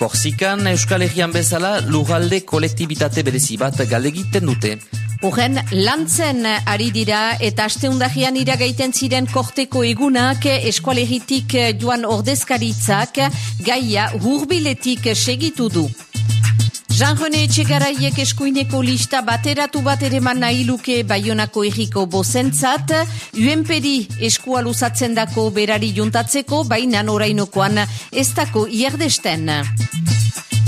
Korsikan, Euskal Herrian bezala, lugalde kolektibitate berezi bat galegiten dute. Horren, lantzen ari dira eta asteundagian iragaiten ziren korteko egunak eskualegitik joan ordezkaritzak gaia hurbiletik segitu du. Jean-René Etxegaraiek eskuineko lista bateratu bat ere nahi luke Bayonako erriko bozentzat, UNPD eskua luzatzen dako berari juntatzeko, baina orainokoan ez dako iardesten.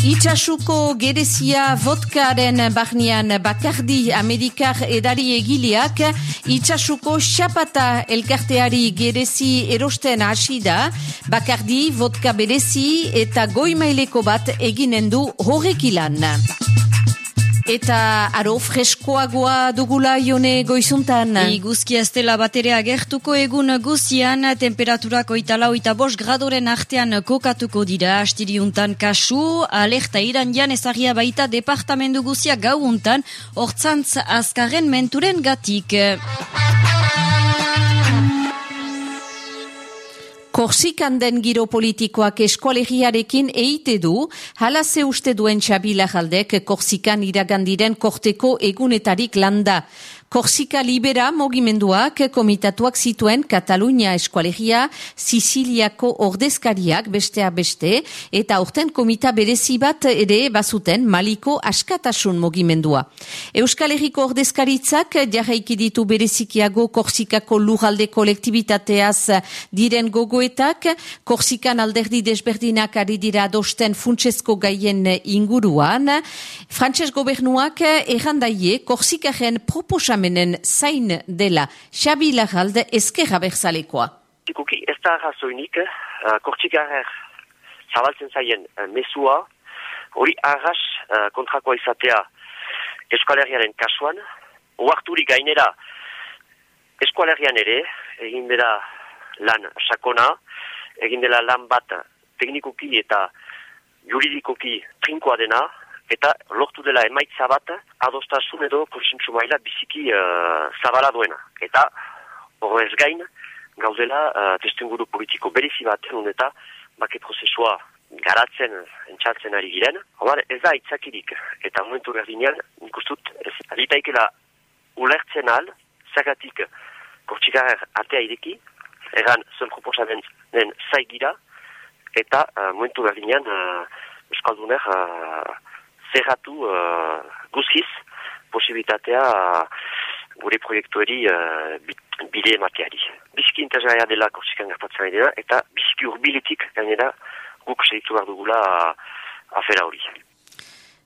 Itxasuko gerezia vodkaren barnean bakardi amerikar edari egileak itxasuko xapata elkarteari gerezi erosten hasi da bakardi vodka berezi eta goimaileko bat eginen du horrekilan. Eta aro freskoagoa dugula jone goizuntan. Iguzki ez dela baterea gertuko egun guzian, temperaturak oitala oita bos gradoren artean kokatuko dira, astiriuntan kasu, alerta iran jan ezagia baita departamendu guzia gauuntan, hortzantz azkaren menturen gatik. Korsikan den giro politikoak eskualegiarekin eite du, hala ze uste duen txabila jaldek Korsikan iragandiren korteko egunetarik landa. Korsika Libera mogimenduak komitatuak zituen Katalunia eskualegia, Siciliako ordezkariak bestea beste, eta orten komita berezi bat ere bazuten Maliko askatasun mogimendua. Euskal Herriko ordezkaritzak jarraiki ditu berezikiago Korsikako lujalde kolektibitateaz diren gogoetak, Korsikan alderdi desberdinak ari dira dosten funtsesko gaien inguruan. Frantses gobernuak errandaie Korsikaren proposamen proposamenen zain dela. Xabi Lajalde ezkerra berzalekoa. Tikuki ez da razoinik, uh, kortxikarer zabaltzen zaien uh, mesua, hori arras uh, kontrakoa izatea eskualeriaren kasuan, oarturi gainera eskualerian ere, egin dela lan sakona, egin dela lan bat teknikoki eta juridikoki trinkoa dena, eta lortu dela emaitza bat adostasun edo konsentsu maila biziki uh, zabala duena. Eta horrez gain, gaudela uh, testenguru politiko berezi bat eta bake prozesua garatzen, entxatzen ari giren. Homar, ez da itzakirik, eta momentu berdinean, nik ustut, ez alitaikela ulertzen al, zagatik kortxikarer atea ireki, egan zuen proposamen den zaigira, eta uh, momentu berdinean, uh, Euskalduner, uh, zerratu uh, guziz posibilitatea uh, gure proiektuari uh, bide emateari. Biziki interesgaia dela korsikan gertatzen dira eta biziki urbiletik gainera guk segitu behar dugula uh, afera hori.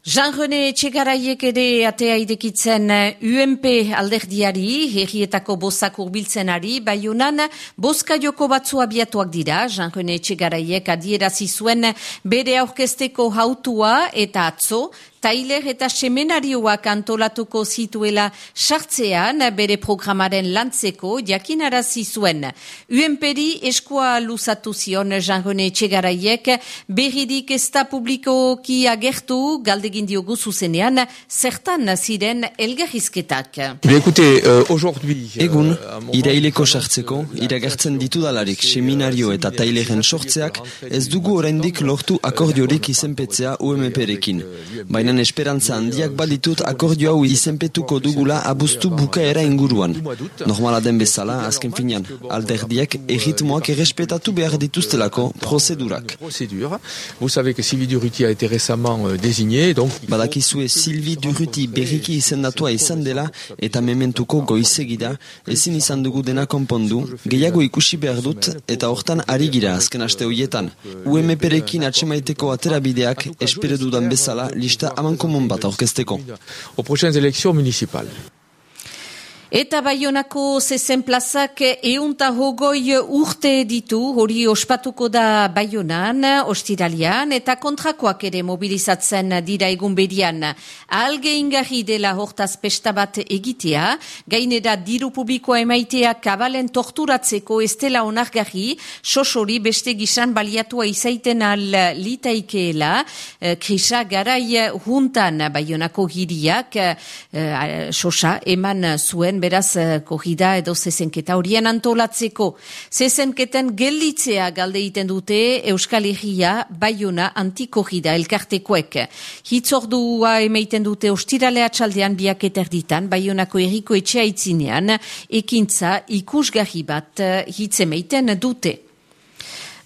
Jean-René Txegaraiek ere atea idekitzen UMP alderdiari, herrietako bozak urbiltzenari, bai honan, bozka joko batzu abiatuak dira, Jean-René Txegaraiek adierazi zuen bere aurkesteko hautua eta atzo, Tailer eta semenarioak antolatuko zituela sartzean bere programaren lantzeko jakinarazi zuen. UNPeri eskua luzatu zion Jean-René Txegaraiek berridik ez da publikoki agertu galdegin diogu zuzenean zertan ziren elgarrizketak. Euh, Egun, iraileko sartzeko, iragertzen ditudalarik seminario eta taileren sortzeak ez dugu oraindik lortu akordiorik izenpetzea UMP-rekin. Baina esperantza handiak balitut akordio hau izenpetuko dugula abuztu bukaera inguruan. Normala den bezala, azken finean, alderdiak erritmoak errespetatu behar dituztelako prozedurak. Vous savez que Sylvie Duruti a été récemment euh, désigné, donc... Badakizue Sylvie Duruti berriki izendatua izan dela eta mementuko goizegida ezin izan dugu dena konpondu, gehiago ikusi behar dut eta hortan ari gira azken aste hoietan. UMP-rekin atxemaiteko aterabideak espere dudan bezala lista à Mancombata, Orquesteco. Aux prochaines élections municipales. Eta Baionako zezen plazak eunta hogoi urte ditu, hori ospatuko da Baionan, ostiralian, eta kontrakoak ere mobilizatzen dira egun bedian. Alge ingarri dela hortaz pesta bat egitea, gainera diru publikoa emaitea kabalen torturatzeko estela onargarri, sosori beste gizan baliatua izaiten al litaikeela, eh, krisa garai juntan Baionako giriak, eh, sosa eman zuen den beraz kohida edo zezenketa horien antolatzeko. Zezenketen gelditzea galde iten dute Euskal Herria Bayona antikohida elkartekoek. Hitzordua emaiten dute ostiralea txaldean biak eterditan Bayonako erriko etxea itzinean ekintza ikusgarri bat hitzemeiten dute.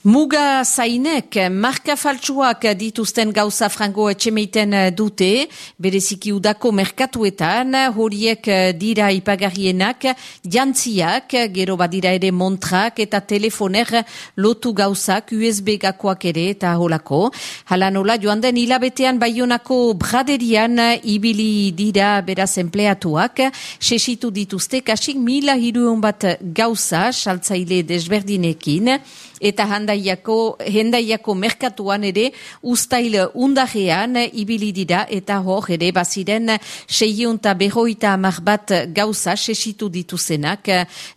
Muga zainek, marka faltsuak dituzten gauza frango etxemeiten dute, bereziki udako merkatuetan, horiek dira ipagarrienak, jantziak, gero badira ere montrak eta telefoner lotu gauzak, USB gakoak ere eta holako. Hala nola, joan den hilabetean baionako braderian ibili dira beraz empleatuak, sesitu dituzte, kasik mila hiruon bat gauza, saltzaile desberdinekin, eta handaiako, hendaiako merkatuan ere ustail undajean ibili dira eta hor ere baziren seiunta behoita amar bat gauza sesitu dituzenak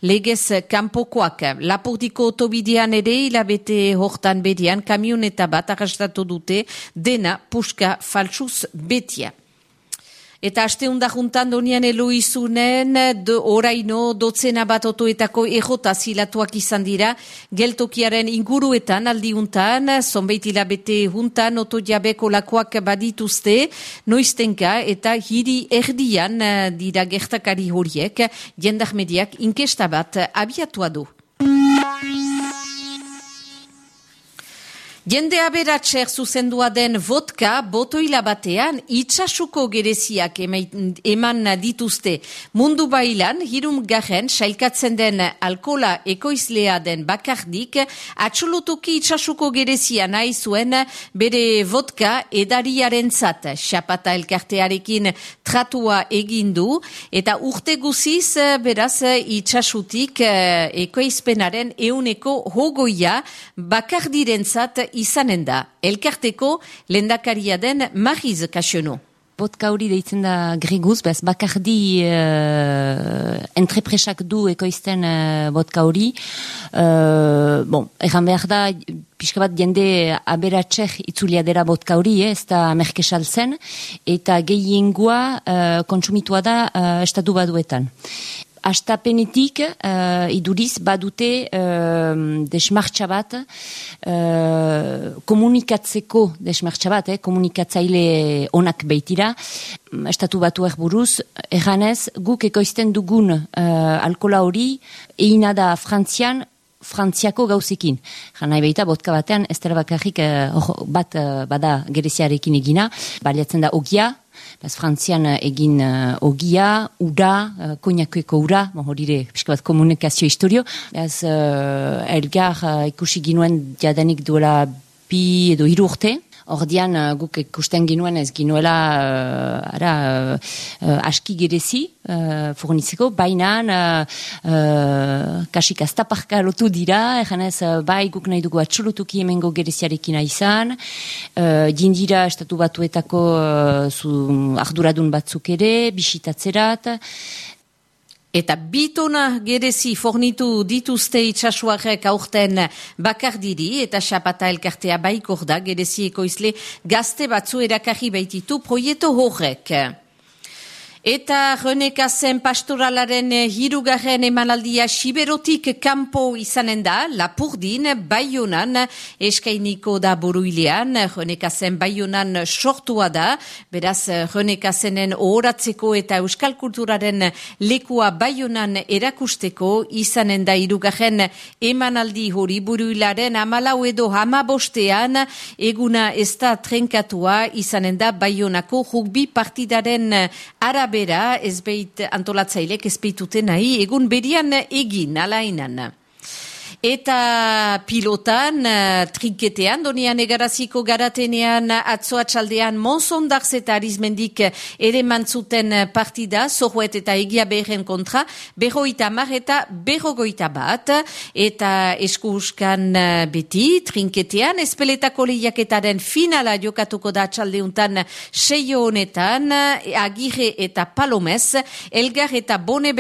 legez kanpokoak. Lapordiko otobidean ere hilabete hortan bedian kamioneta bat arrastatu dute dena puska faltsuz betia. Eta aste juntan donian elo izunen, do, oraino dotzena bat otoetako ejota zilatuak izan dira, geltokiaren inguruetan aldiuntan, zonbeit hilabete juntan oto jabeko lakoak badituzte, noiztenka eta hiri erdian eh, dira gertakari horiek, jendak mediak inkesta bat abiatua du. Jende aberatxer zuzendua den vodka botoila batean itxasuko gereziak eman dituzte. Mundu bailan, hirum garen, sailkatzen den alkola ekoizlea den bakardik, atxolotuki itxasuko gerezia nahi zuen bere vodka edariaren zat. Xapata elkartearekin tratua egindu eta urte guziz beraz itxasutik eh, ekoizpenaren euneko hogoia bakardiren zat izanen da, elkarteko lendakaria den Mariz Kasiono. Botka hori deitzen da griguz, bez bakardi uh, entrepresak du ekoizten uh, botka hori. Uh, bon, erran behar da, pixka bat jende aberatxek itzulia dera botka hori, eh, ez da merkesal zen, eta gehiengua uh, kontsumitua da uh, estatu baduetan astapenetik uh, iduriz badute uh, desmartxa bat uh, komunikatzeko desmartxa bat, eh, komunikatzaile onak beitira estatu batu buruz, erganez guk ekoizten dugun uh, alkola hori eina da frantzian frantziako gauzekin. Jana ebeita, botka batean, ez bakarrik bat bada gereziarekin egina, baliatzen da ogia, Baz, frantzian eh, egin uh, ogia, ura, uh, koniakoeko ura, horire, bat komunikazio historio. Baz, uh, elgar uh, ikusi ginuen jadanik duela bi edo hiru urte, Ordian uh, guk ikusten ginuen ez ginuela uh, ara, uh, aski gerezi uh, furnitzeko, baina uh, uh, kasik aztaparka lotu dira, eganez uh, bai guk nahi dugu atxolotuki emengo gereziarekin izan, uh, jindira estatu batuetako uh, zu arduradun batzuk ere, bisitatzerat, Eta bitona gerezi fornitu dituzte itxasuarek aurten bakardiri eta xapata elkartea baikorda gerezi ekoizle gazte batzu erakarri baititu proieto horrek. Eta Renekazen pastoralaren hirugarren emanaldia siberotik kanpo izanen da, Lapurdin, Baionan, eskainiko da buruilean, Renekazen Baionan sortua da, beraz Renekazenen ohoratzeko eta euskal kulturaren lekua Baionan erakusteko izanen da hirugarren emanaldi hori. Buruilaren amalau edo hamabostean, eguna ez da trenkatua. Izanen da Baionako rugbi partidaren arab bera, ez beit antolatzailek ez beitute nahi, egun berian egin, alainan. Eta pilotan, uh, trinketean, donian egaraziko garatenean, atzoa txaldean, eta arizmendik ere mantzuten partida, zorroet eta egia behren kontra, berroita mar eta berrogoita bat, eta eskuskan uh, beti, trinketean, espeletako lehiaketaren finala jokatuko da txaldeuntan seio honetan, agire eta palomez, elgar eta bone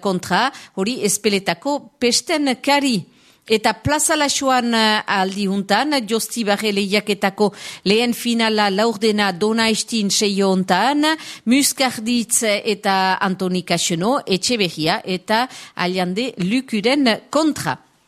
kontra, hori espeletako pesten kari. Eta plaza lasoan eh, aldi juntan, josti barre lehiaketako lehen finala laurdena dona estin seio hontan, Muskarditz eta Antoni Kaxeno, Etxeberria eta Aliande Lukuren kontra.